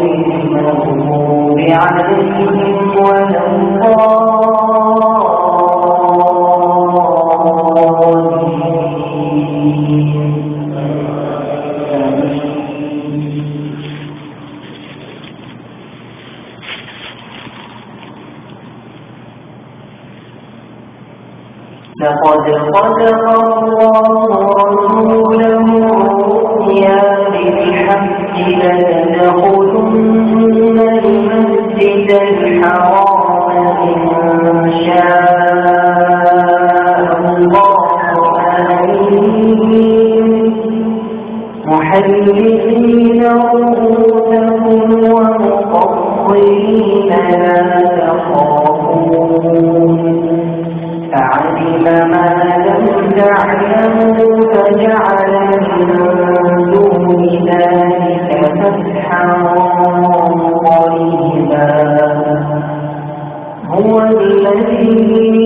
المغضوب عليهم ولا لقد صدق الله رسوله الرؤيا بالحق لتدخلن محلقين رؤوسكم ومقصرين لا تخافون فعلم ما لم تعلموا فجعل من دون ذلك فتحا قريبا هو الذي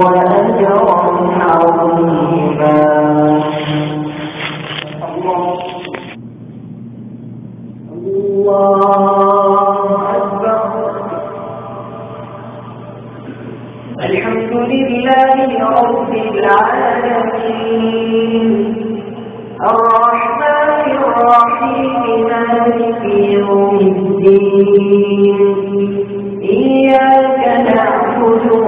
وأجرا عظيما الله أكبر الحمد لله رب العالمين. الرحمن الرحيم مالك يوم الدين. إياك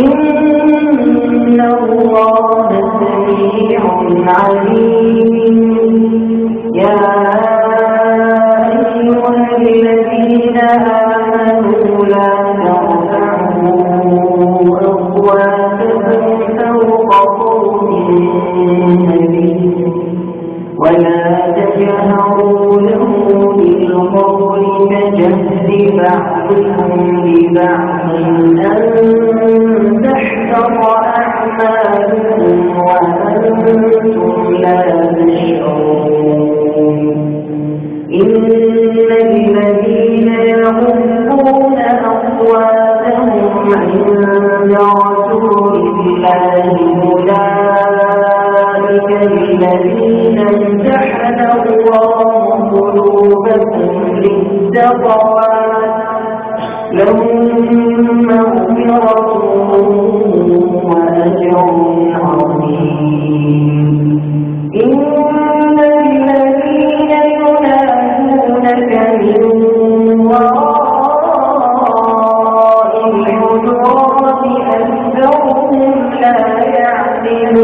إن الله سميع عليم. ولا تجهروا له بالقول كجهد بعضكم لهم مغفرة وأجر عظيم إن الذين من وراء لا يعلمون